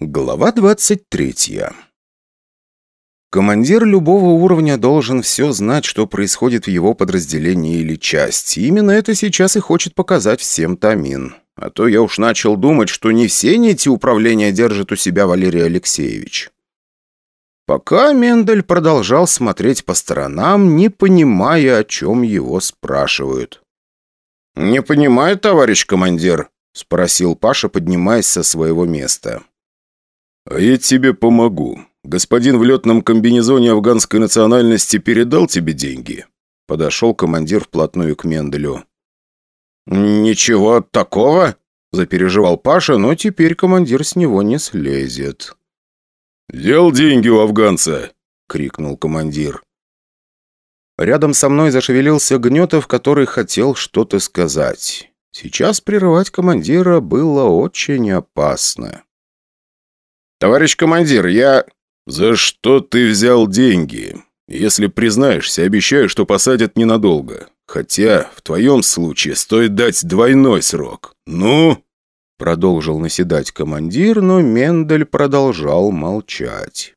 Глава 23 Командир любого уровня должен все знать, что происходит в его подразделении или части. Именно это сейчас и хочет показать всем Тамин. А то я уж начал думать, что не все нити управления держит у себя Валерий Алексеевич. Пока Мендель продолжал смотреть по сторонам, не понимая, о чем его спрашивают. «Не понимаю, товарищ командир», — спросил Паша, поднимаясь со своего места. «А я тебе помогу. Господин в летном комбинезоне афганской национальности передал тебе деньги?» Подошел командир вплотную к Менделю. «Ничего такого?» – запереживал Паша, но теперь командир с него не слезет. «Дел деньги у афганца!» – крикнул командир. Рядом со мной зашевелился Гнетов, который хотел что-то сказать. Сейчас прерывать командира было очень опасно. «Товарищ командир, я...» «За что ты взял деньги? Если признаешься, обещаю, что посадят ненадолго. Хотя, в твоем случае, стоит дать двойной срок. Ну?» Продолжил наседать командир, но Мендель продолжал молчать.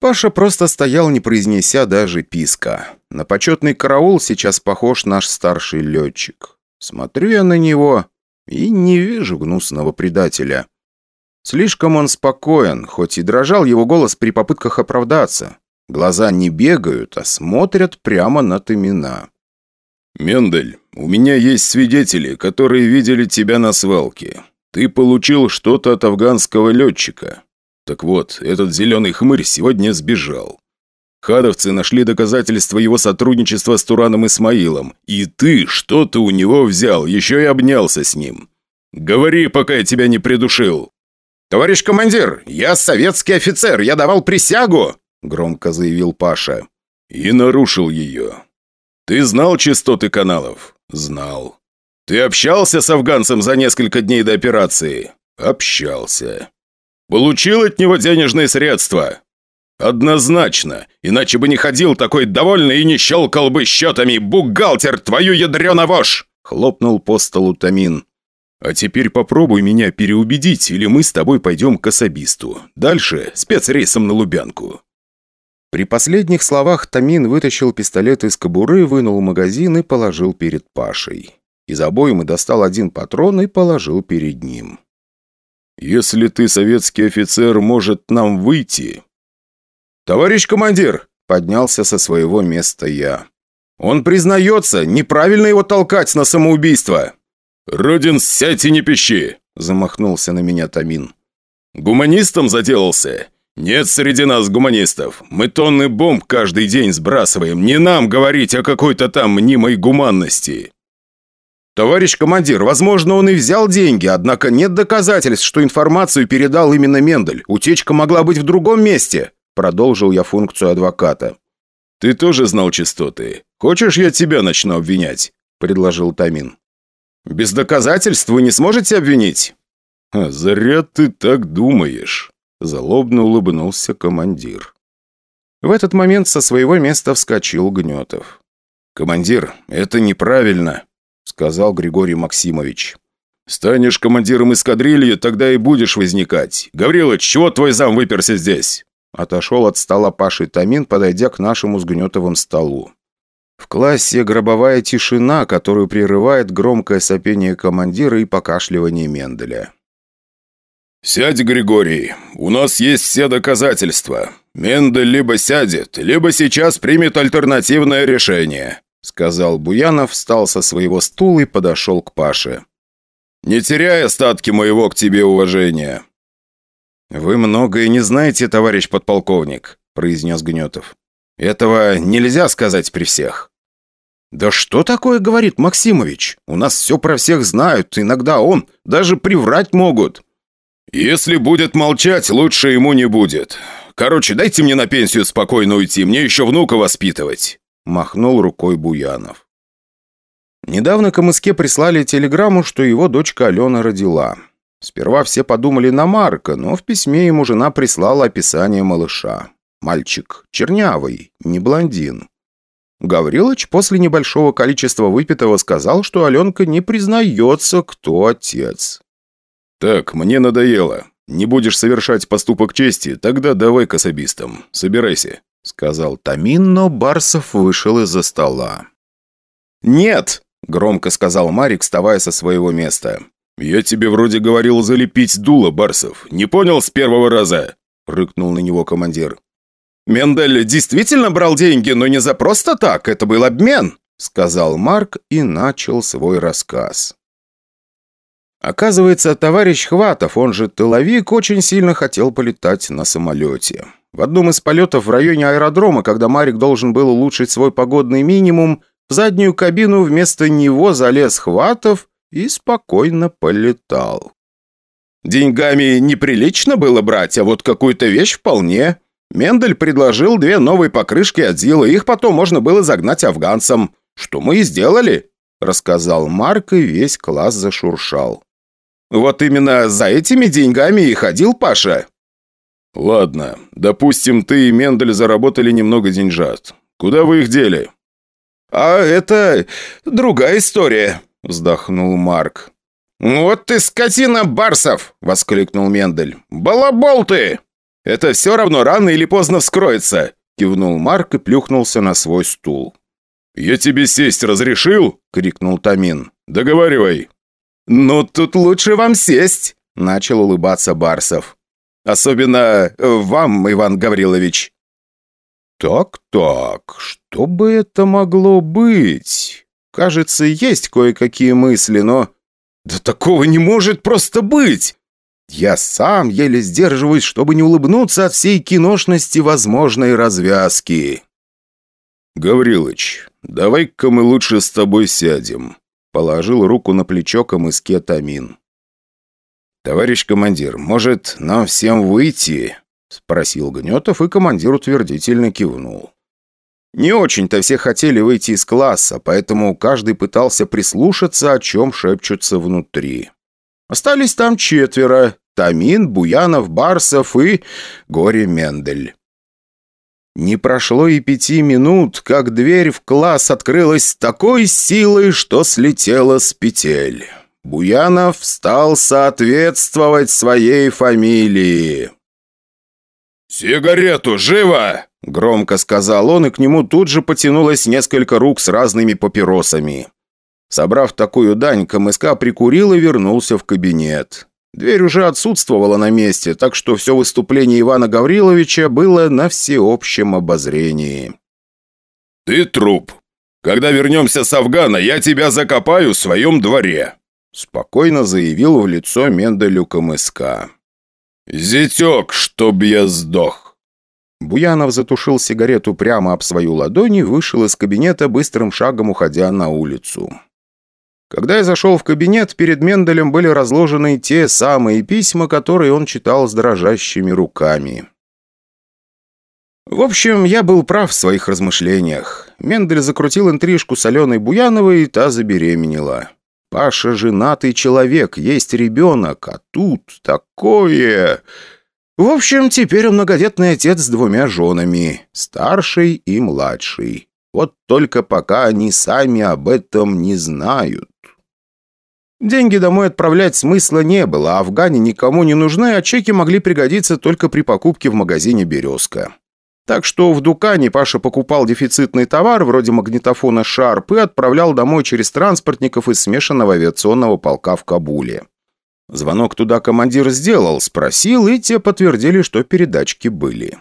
Паша просто стоял, не произнеся даже писка. На почетный караул сейчас похож наш старший летчик. Смотрю я на него и не вижу гнусного предателя. Слишком он спокоен, хоть и дрожал его голос при попытках оправдаться. Глаза не бегают, а смотрят прямо на Тымина. «Мендель, у меня есть свидетели, которые видели тебя на свалке. Ты получил что-то от афганского летчика. Так вот, этот зеленый хмырь сегодня сбежал. Хадовцы нашли доказательства его сотрудничества с Тураном Исмаилом, и ты что-то у него взял, еще и обнялся с ним. Говори, пока я тебя не придушил». «Товарищ командир, я советский офицер, я давал присягу!» Громко заявил Паша. «И нарушил ее. Ты знал частоты каналов?» «Знал. Ты общался с афганцем за несколько дней до операции?» «Общался. Получил от него денежные средства?» «Однозначно, иначе бы не ходил такой довольный и не щелкал бы счетами, бухгалтер, твою ядрена вошь!» Хлопнул по столу Тамин. А теперь попробуй меня переубедить, или мы с тобой пойдем к особисту. Дальше спецрейсом на Лубянку». При последних словах Тамин вытащил пистолет из кобуры, вынул магазин и положил перед Пашей. Из обоймы достал один патрон и положил перед ним. «Если ты советский офицер, может нам выйти?» «Товарищ командир!» — поднялся со своего места я. «Он признается, неправильно его толкать на самоубийство!» «Родин, сядь и не пищи!» – замахнулся на меня Тамин. «Гуманистом заделался? Нет среди нас гуманистов. Мы тонны бомб каждый день сбрасываем. Не нам говорить о какой-то там мнимой гуманности». «Товарищ командир, возможно, он и взял деньги, однако нет доказательств, что информацию передал именно Мендель. Утечка могла быть в другом месте», – продолжил я функцию адвоката. «Ты тоже знал частоты. Хочешь, я тебя начну обвинять?» – предложил Тамин. Без доказательств вы не сможете обвинить?» а «Зря ты так думаешь», – залобно улыбнулся командир. В этот момент со своего места вскочил Гнетов. «Командир, это неправильно», – сказал Григорий Максимович. «Станешь командиром эскадрильи, тогда и будешь возникать. Гаврилыч, чего твой зам выперся здесь?» Отошел от стола Паши Тамин, подойдя к нашему с Гнетовым столу. В классе гробовая тишина, которую прерывает громкое сопение командира и покашливание Менделя. «Сядь, Григорий. У нас есть все доказательства. Мендель либо сядет, либо сейчас примет альтернативное решение», сказал Буянов, встал со своего стула и подошел к Паше. «Не теряй остатки моего к тебе уважения». «Вы многое не знаете, товарищ подполковник», произнес Гнетов. «Этого нельзя сказать при всех». «Да что такое говорит Максимович? У нас все про всех знают, иногда он, даже приврать могут». «Если будет молчать, лучше ему не будет. Короче, дайте мне на пенсию спокойно уйти, мне еще внука воспитывать», махнул рукой Буянов. Недавно к МСК прислали телеграмму, что его дочка Алена родила. Сперва все подумали на Марка, но в письме ему жена прислала описание малыша. Мальчик чернявый, не блондин. Гаврилыч после небольшого количества выпитого сказал, что Аленка не признается, кто отец. «Так, мне надоело. Не будешь совершать поступок чести, тогда давай к особистам. Собирайся», — сказал Тамин, но Барсов вышел из-за стола. «Нет!» — громко сказал Марик, вставая со своего места. «Я тебе вроде говорил залепить дуло, Барсов. Не понял с первого раза?» — рыкнул на него командир. «Мендель действительно брал деньги, но не за просто так, это был обмен», — сказал Марк и начал свой рассказ. Оказывается, товарищ Хватов, он же тыловик, очень сильно хотел полетать на самолете. В одном из полетов в районе аэродрома, когда Марик должен был улучшить свой погодный минимум, в заднюю кабину вместо него залез Хватов и спокойно полетал. Деньгами неприлично было брать, а вот какую-то вещь вполне. Мендель предложил две новые покрышки от Зила, их потом можно было загнать афганцам. Что мы и сделали, рассказал Марк, и весь класс зашуршал. Вот именно за этими деньгами и ходил Паша. Ладно, допустим, ты и Мендель заработали немного деньжат. Куда вы их дели? «А это другая история», — вздохнул Марк. «Вот ты скотина Барсов!» — воскликнул Мендель. «Балабол ты!» «Это все равно рано или поздно вскроется!» — кивнул Марк и плюхнулся на свой стул. «Я тебе сесть разрешил?» — крикнул Тамин. «Договаривай!» «Ну, тут лучше вам сесть!» — начал улыбаться Барсов. «Особенно вам, Иван Гаврилович!» «Так-так, что бы это могло быть? Кажется, есть кое-какие мысли, но... Да такого не может просто быть! Я сам еле сдерживаюсь, чтобы не улыбнуться от всей киношности возможной развязки». «Гаврилыч, давай-ка мы лучше с тобой сядем», — положил руку на плечо Камыске Тамин. «Товарищ командир, может, нам всем выйти?» — спросил Гнетов, и командир утвердительно кивнул. Не очень-то все хотели выйти из класса, поэтому каждый пытался прислушаться, о чем шепчутся внутри. Остались там четверо – Тамин, Буянов, Барсов и Горе Мендель. Не прошло и пяти минут, как дверь в класс открылась с такой силой, что слетела с петель. Буянов стал соответствовать своей фамилии. «Сигарету, живо!» – громко сказал он, и к нему тут же потянулось несколько рук с разными папиросами. Собрав такую дань, КМСК прикурил и вернулся в кабинет. Дверь уже отсутствовала на месте, так что все выступление Ивана Гавриловича было на всеобщем обозрении. «Ты труп. Когда вернемся с Афгана, я тебя закопаю в своем дворе», спокойно заявил в лицо Менделю КМСК. «Зятек, чтоб я сдох!» Буянов затушил сигарету прямо об свою ладонь и вышел из кабинета, быстрым шагом уходя на улицу. Когда я зашел в кабинет, перед Менделем были разложены те самые письма, которые он читал с дрожащими руками. В общем, я был прав в своих размышлениях. Мендель закрутил интрижку с Аленой Буяновой, и та забеременела. Паша женатый человек, есть ребенок, а тут такое... В общем, теперь он многодетный отец с двумя женами, старшей и младшей. Вот только пока они сами об этом не знают. Деньги домой отправлять смысла не было, а афгане никому не нужны, а чеки могли пригодиться только при покупке в магазине «Березка». Так что в Дукане Паша покупал дефицитный товар, вроде магнитофона «Шарп», и отправлял домой через транспортников из смешанного авиационного полка в Кабуле. Звонок туда командир сделал, спросил, и те подтвердили, что передачки были.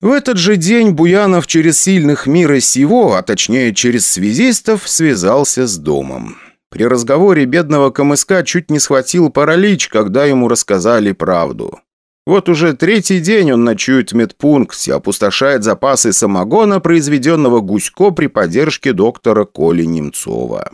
В этот же день Буянов через сильных мира сего, а точнее через связистов, связался с домом. При разговоре бедного КМСК чуть не схватил паралич, когда ему рассказали правду. Вот уже третий день он ночует в медпункте, опустошает запасы самогона, произведенного Гусько при поддержке доктора Коли Немцова.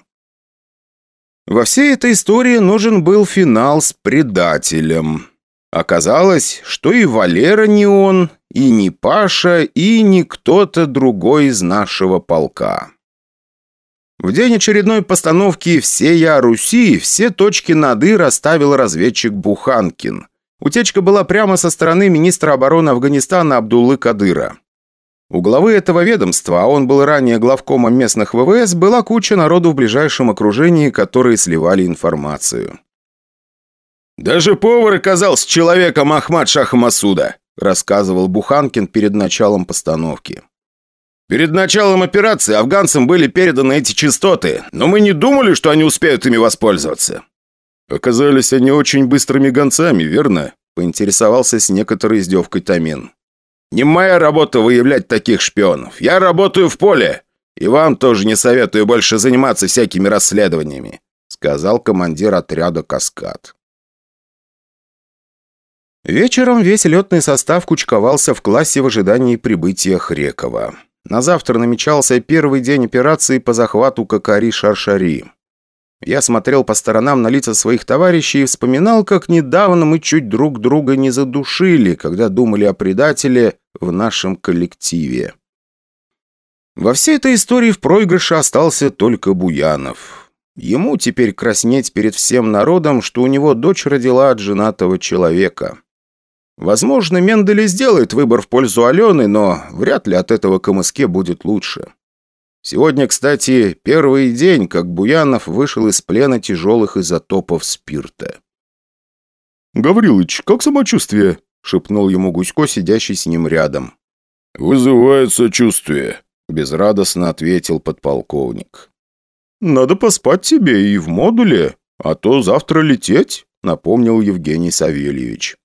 Во всей этой истории нужен был финал с предателем. Оказалось, что и Валера не он, и не Паша, и не кто-то другой из нашего полка. В день очередной постановки «Все я Руси» все точки над «и» расставил разведчик Буханкин – Утечка была прямо со стороны министра обороны Афганистана Абдуллы Кадыра. У главы этого ведомства, а он был ранее главкомом местных ВВС, была куча народу в ближайшем окружении, которые сливали информацию. Даже повар оказался человеком Ахмад Шаха Масуда», рассказывал Буханкин перед началом постановки. «Перед началом операции афганцам были переданы эти частоты, но мы не думали, что они успеют ими воспользоваться». «Оказались они очень быстрыми гонцами, верно?» поинтересовался с некоторой издевкой Тамин. «Не моя работа выявлять таких шпионов. Я работаю в поле. И вам тоже не советую больше заниматься всякими расследованиями», сказал командир отряда «Каскад». Вечером весь летный состав кучковался в классе в ожидании прибытия Хрекова. На завтра намечался первый день операции по захвату Кокари-Шаршари. Я смотрел по сторонам на лица своих товарищей и вспоминал, как недавно мы чуть друг друга не задушили, когда думали о предателе в нашем коллективе. Во всей этой истории в проигрыше остался только Буянов. Ему теперь краснеть перед всем народом, что у него дочь родила от женатого человека. Возможно, Мендель сделает выбор в пользу Алены, но вряд ли от этого КМСК будет лучше. Сегодня, кстати, первый день, как Буянов вышел из плена тяжелых изотопов спирта. «Гаврилыч, как самочувствие?» — шепнул ему Гусько, сидящий с ним рядом. «Вызывает сочувствие», — безрадостно ответил подполковник. «Надо поспать тебе и в модуле, а то завтра лететь», — напомнил Евгений Савельевич.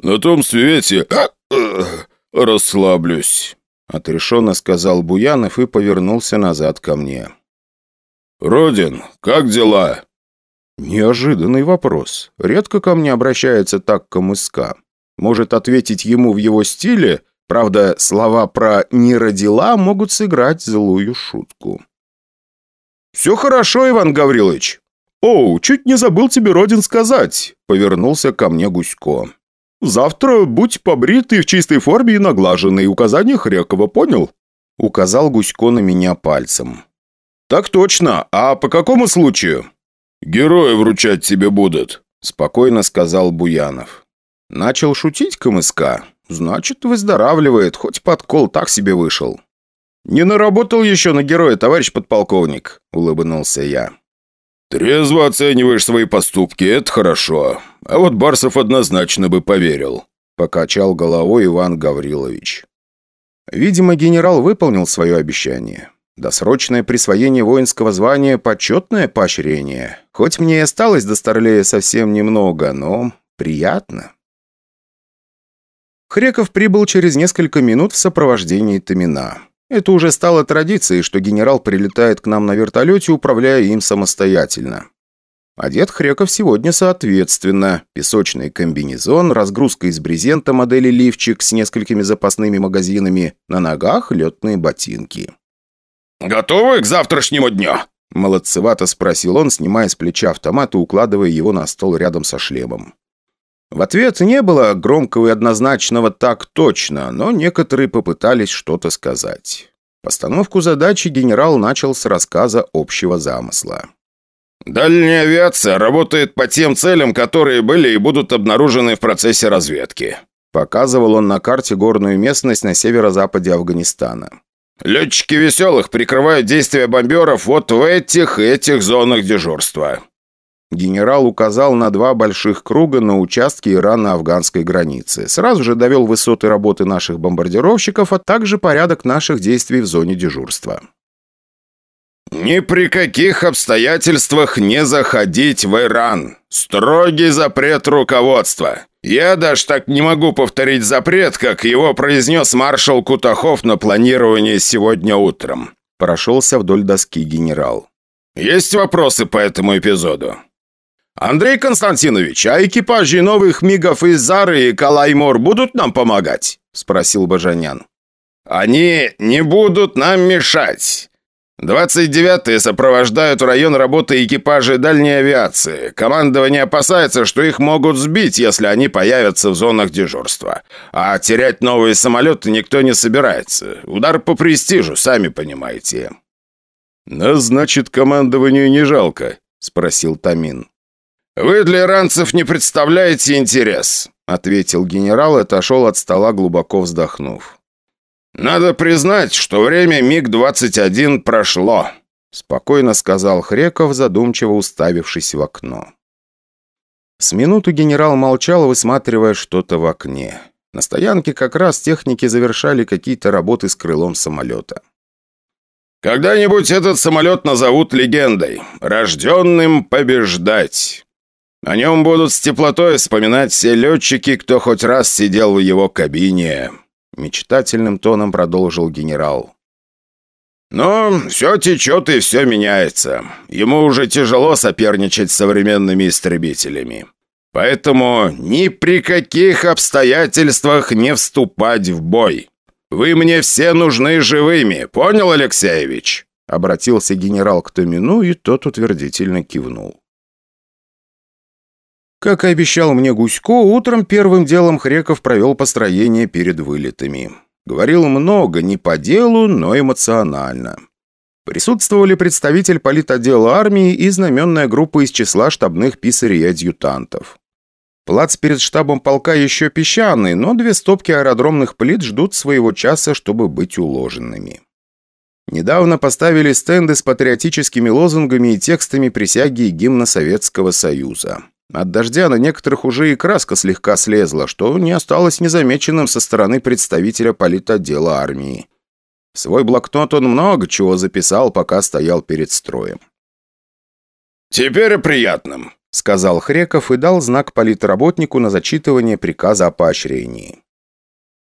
«На том свете а, а, расслаблюсь», — отрешенно сказал Буянов и повернулся назад ко мне. «Родин, как дела?» Неожиданный вопрос. Редко ко мне обращается так КМСК. Может ответить ему в его стиле, правда, слова про «не родила» могут сыграть злую шутку. «Все хорошо, Иван Гаврилович». «Оу, чуть не забыл тебе, Родин, сказать», — повернулся ко мне Гусько. «Завтра будь побритый в чистой форме и наглаженный. Указания Хрякова, понял?» Указал Гусько на меня пальцем. «Так точно. А по какому случаю?» «Герои вручать тебе будут», – спокойно сказал Буянов. Начал шутить КМСК. Значит, выздоравливает, хоть подкол так себе вышел. «Не наработал еще на героя, товарищ подполковник», – улыбнулся я. «Трезво оцениваешь свои поступки, это хорошо. А вот Барсов однозначно бы поверил», – покачал головой Иван Гаврилович. Видимо, генерал выполнил свое обещание. Досрочное присвоение воинского звания – почетное поощрение. Хоть мне и осталось до Старлея совсем немного, но приятно. Хреков прибыл через несколько минут в сопровождении Тамина. Это уже стало традицией, что генерал прилетает к нам на вертолете, управляя им самостоятельно. Одет Хреков сегодня соответственно. Песочный комбинезон, разгрузка из брезента модели «Лифчик» с несколькими запасными магазинами, на ногах летные ботинки. «Готовы к завтрашнему дню?» Молодцевато спросил он, снимая с плеча автомат и укладывая его на стол рядом со шлемом. В ответ не было громкого и однозначного «так точно», но некоторые попытались что-то сказать. Постановку задачи генерал начал с рассказа общего замысла. «Дальняя авиация работает по тем целям, которые были и будут обнаружены в процессе разведки», показывал он на карте горную местность на северо-западе Афганистана. «Летчики веселых прикрывают действия бомберов вот в этих этих зонах дежурства. Генерал указал на два больших круга на участке ирано-афганской границы. Сразу же довел высоты работы наших бомбардировщиков, а также порядок наших действий в зоне дежурства. «Ни при каких обстоятельствах не заходить в Иран. Строгий запрет руководства. Я даже так не могу повторить запрет, как его произнес маршал Кутахов на планировании сегодня утром», прошелся вдоль доски генерал. «Есть вопросы по этому эпизоду?» «Андрей Константинович, а экипажи новых мигов из Зары и Калаймор будут нам помогать?» – спросил Бажанян. «Они не будут нам мешать. 29-е сопровождают район работы экипажей дальней авиации. Командование опасается, что их могут сбить, если они появятся в зонах дежурства. А терять новые самолеты никто не собирается. Удар по престижу, сами понимаете». «Нас, значит, командованию не жалко?» – спросил Тамин. «Вы для иранцев не представляете интерес», — ответил генерал и отошел от стола, глубоко вздохнув. «Надо признать, что время МиГ-21 прошло», — спокойно сказал Хреков, задумчиво уставившись в окно. С минуту генерал молчал, высматривая что-то в окне. На стоянке как раз техники завершали какие-то работы с крылом самолета. «Когда-нибудь этот самолет назовут легендой, рожденным побеждать. О нем будут с теплотой вспоминать все летчики, кто хоть раз сидел в его кабине», мечтательным тоном продолжил генерал. «Но все течет и все меняется. Ему уже тяжело соперничать с современными истребителями. Поэтому ни при каких обстоятельствах не вступать в бой. Вы мне все нужны живыми, понял, Алексеевич?» Обратился генерал к Томину, и тот утвердительно кивнул. Как и обещал мне Гусько, утром первым делом Хреков провел построение перед вылетами. Говорил много, не по делу, но эмоционально. Присутствовали представитель политотдела армии и знаменная группа из числа штабных писарей и адъютантов. Плац перед штабом полка еще песчаный, но две стопки аэродромных плит ждут своего часа, чтобы быть уложенными. Недавно поставили стенды с патриотическими лозунгами и текстами присяги и гимна Советского Союза. От дождя на некоторых уже и краска слегка слезла, что не осталось незамеченным со стороны представителя политотдела армии. В свой блокнот он много чего записал, пока стоял перед строем. «Теперь о приятном», — сказал Хреков и дал знак политработнику на зачитывание приказа о поощрении.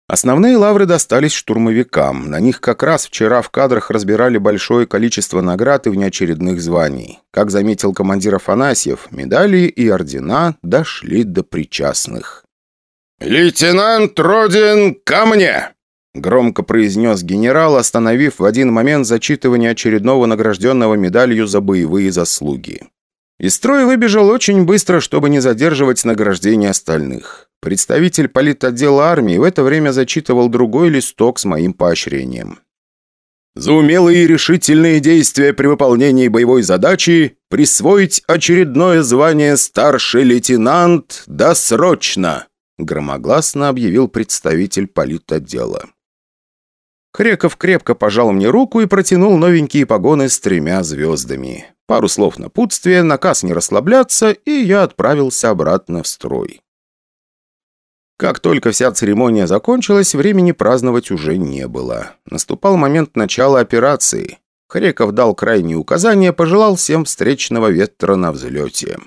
Основные лавры достались штурмовикам. На них как раз вчера в кадрах разбирали большое количество наград и внеочередных званий. Как заметил командир Афанасьев, медали и ордена дошли до причастных. «Лейтенант Родин, ко мне!» Громко произнес генерал, остановив в один момент зачитывание очередного награжденного медалью за боевые заслуги. Из строя выбежал очень быстро, чтобы не задерживать награждение остальных. Представитель политотдела армии в это время зачитывал другой листок с моим поощрением. За умелые и решительные действия при выполнении боевой задачи присвоить очередное звание старший лейтенант досрочно, громогласно объявил представитель политотдела. Креков крепко пожал мне руку и протянул новенькие погоны с тремя звездами. Пару слов напутствия, наказ не расслабляться, и я отправился обратно в строй. Как только вся церемония закончилась, времени праздновать уже не было. Наступал момент начала операции. Хреков дал крайние указания, пожелал всем встречного ветра на взлете.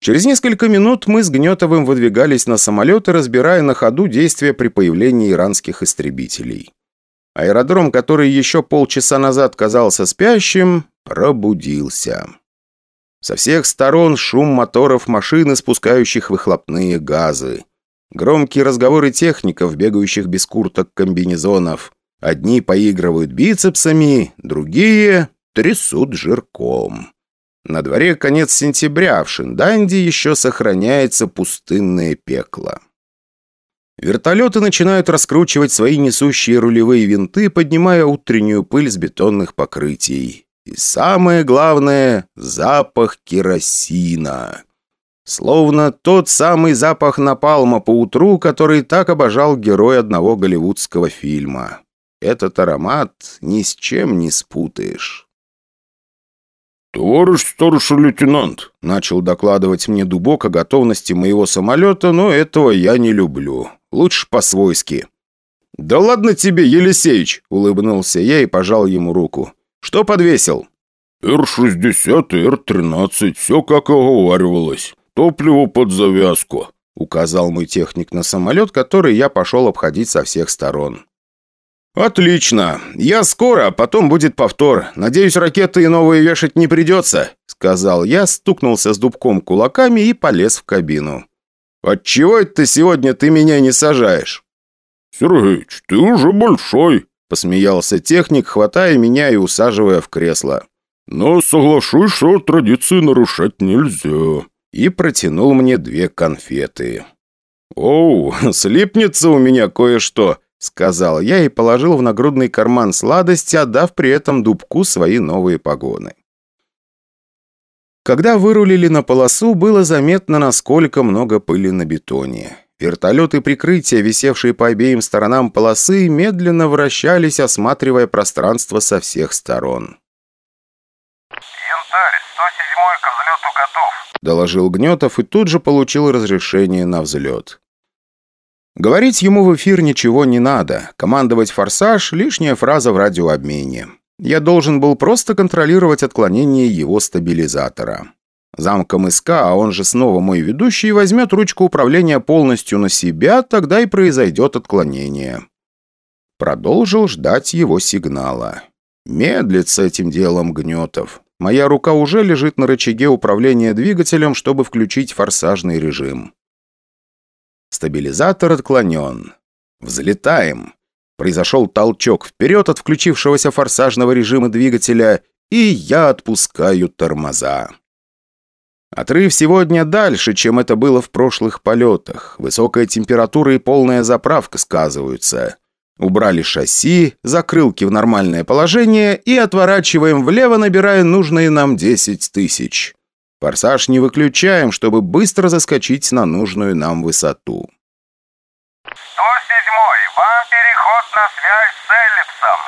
Через несколько минут мы с Гнетовым выдвигались на самолеты, разбирая на ходу действия при появлении иранских истребителей. Аэродром, который еще полчаса назад казался спящим, пробудился. Со всех сторон шум моторов машины, спускающих выхлопные газы. Громкие разговоры техников, бегающих без курток комбинезонов. Одни поигрывают бицепсами, другие трясут жирком. На дворе конец сентября, в Шинданде еще сохраняется пустынное пекло. Вертолеты начинают раскручивать свои несущие рулевые винты, поднимая утреннюю пыль с бетонных покрытий. И самое главное – запах керосина. Словно тот самый запах напалма по утру, который так обожал герой одного голливудского фильма. Этот аромат ни с чем не спутаешь. «Товарищ старший лейтенант», — начал докладывать мне Дубок о готовности моего самолета, но этого я не люблю. Лучше по-свойски. «Да ладно тебе, Елисеич!» — улыбнулся я и пожал ему руку. Что подвесил?» «Р-60 и Р-13, все как оговаривалось. Топливо под завязку», — указал мой техник на самолет, который я пошел обходить со всех сторон. «Отлично. Я скоро, а потом будет повтор. Надеюсь, ракеты и новые вешать не придется», — сказал я, стукнулся с дубком кулаками и полез в кабину. «Отчего это сегодня ты меня не сажаешь?» «Сергеич, ты уже большой», Посмеялся техник, хватая меня и усаживая в кресло. «Но соглашусь, что традиции нарушать нельзя». И протянул мне две конфеты. «Оу, слипнется у меня кое-что», — сказал я и положил в нагрудный карман сладости, отдав при этом дубку свои новые погоны. Когда вырулили на полосу, было заметно, насколько много пыли на бетоне. Вертолеты прикрытия, висевшие по обеим сторонам полосы, медленно вращались, осматривая пространство со всех сторон. «Янтарь, 107-й к взлету готов», – доложил Гнетов и тут же получил разрешение на взлет. Говорить ему в эфир ничего не надо. Командовать «Форсаж» – лишняя фраза в радиообмене. Я должен был просто контролировать отклонение его стабилизатора. Замком СК, а он же снова мой ведущий, возьмет ручку управления полностью на себя, тогда и произойдет отклонение. Продолжил ждать его сигнала. Медлит с этим делом Гнетов. Моя рука уже лежит на рычаге управления двигателем, чтобы включить форсажный режим. Стабилизатор отклонен. Взлетаем. Произошел толчок вперед от включившегося форсажного режима двигателя, и я отпускаю тормоза. Отрыв сегодня дальше, чем это было в прошлых полетах. Высокая температура и полная заправка сказываются. Убрали шасси, закрылки в нормальное положение и отворачиваем влево, набирая нужные нам 10 тысяч. Форсаж не выключаем, чтобы быстро заскочить на нужную нам высоту. 107-й, вам переход на связь с Эллипсом.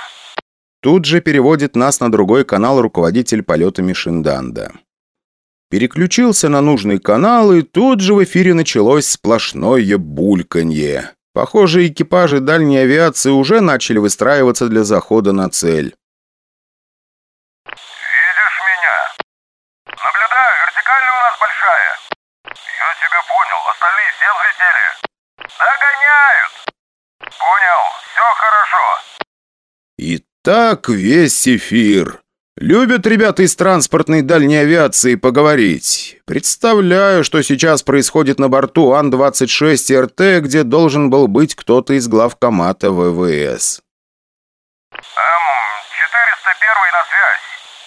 Тут же переводит нас на другой канал руководитель полета Мишинданда. Переключился на нужный канал, и тут же в эфире началось сплошное бульканье. Похоже, экипажи дальней авиации уже начали выстраиваться для захода на цель. вертикальная у нас большая. Я тебя понял, остальные все взлетели. Догоняют. Понял, все хорошо. И так весь эфир. Любят ребята из транспортной дальней авиации поговорить. Представляю, что сейчас происходит на борту Ан-26 РТ, где должен был быть кто-то из главкомата ВВС. Эм, 401 на связь.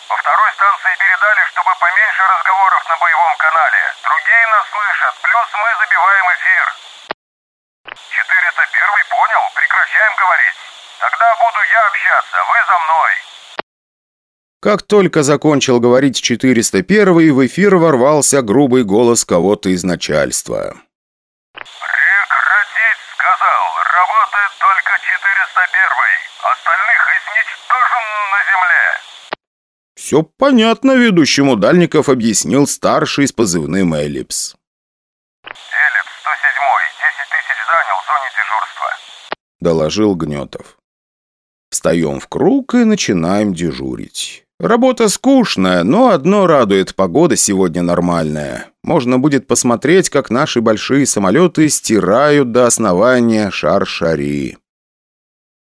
По второй станции передали, чтобы поменьше разговоров на боевом канале. Другие нас слышат, плюс мы забиваем эфир. 401 понял, прекращаем говорить. Тогда буду я общаться, вы за мной. Как только закончил говорить 401 в эфир ворвался грубый голос кого-то из начальства. Прекратить, сказал. Работает только 401 Остальных изничтожен на земле. «Все понятно ведущему Дальников», — объяснил старший с позывным «Эллипс». «Эллипс, 107-й, 10 тысяч занял в зоне дежурства», — доложил Гнетов. Встаем в круг и начинаем дежурить. Работа скучная, но одно радует, погода сегодня нормальная. Можно будет посмотреть, как наши большие самолеты стирают до основания шар-шари.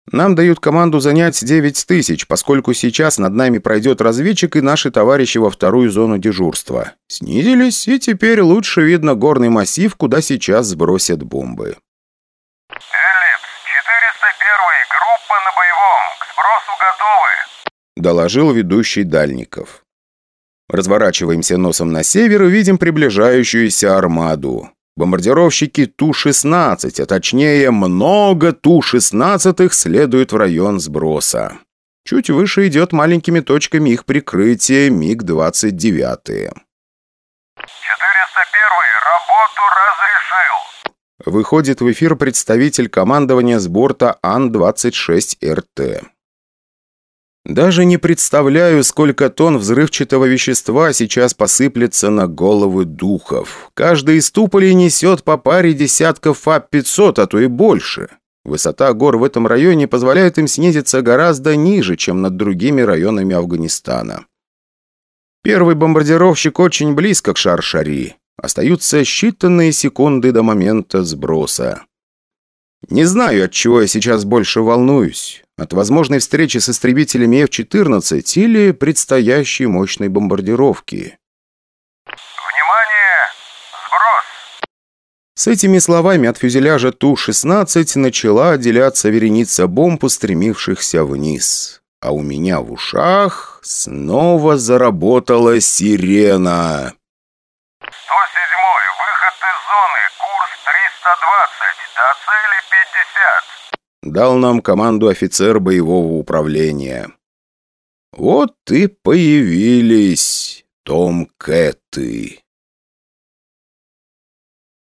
Нам дают команду занять 9 тысяч, поскольку сейчас над нами пройдет разведчик и наши товарищи во вторую зону дежурства. Снизились, и теперь лучше видно горный массив, куда сейчас сбросят бомбы. «Эллипс, 401 группа на боевом, к сбросу готовы», – доложил ведущий Дальников. Разворачиваемся носом на север и видим приближающуюся армаду. Бомбардировщики Ту-16, а точнее много Ту-16 следуют в район сброса. Чуть выше идет маленькими точками их прикрытие МиГ-29. 401 работу разрешил. Выходит в эфир представитель командования с борта Ан-26РТ. Даже не представляю, сколько тонн взрывчатого вещества сейчас посыплется на головы духов. Каждый из туполей несет по паре десятков ФАП-500, а то и больше. Высота гор в этом районе позволяет им снизиться гораздо ниже, чем над другими районами Афганистана. Первый бомбардировщик очень близко к Шар-Шари. Остаются считанные секунды до момента сброса. Не знаю, от чего я сейчас больше волнуюсь. От возможной встречи с истребителями F-14 или предстоящей мощной бомбардировки. «Внимание! Сброс!» С этими словами от фюзеляжа Ту-16 начала отделяться вереница бомб, устремившихся вниз. А у меня в ушах снова заработала сирена. 107-й, выход из зоны, курс 320, до цели 50 дал нам команду офицер боевого управления. Вот и появились Том Кэты.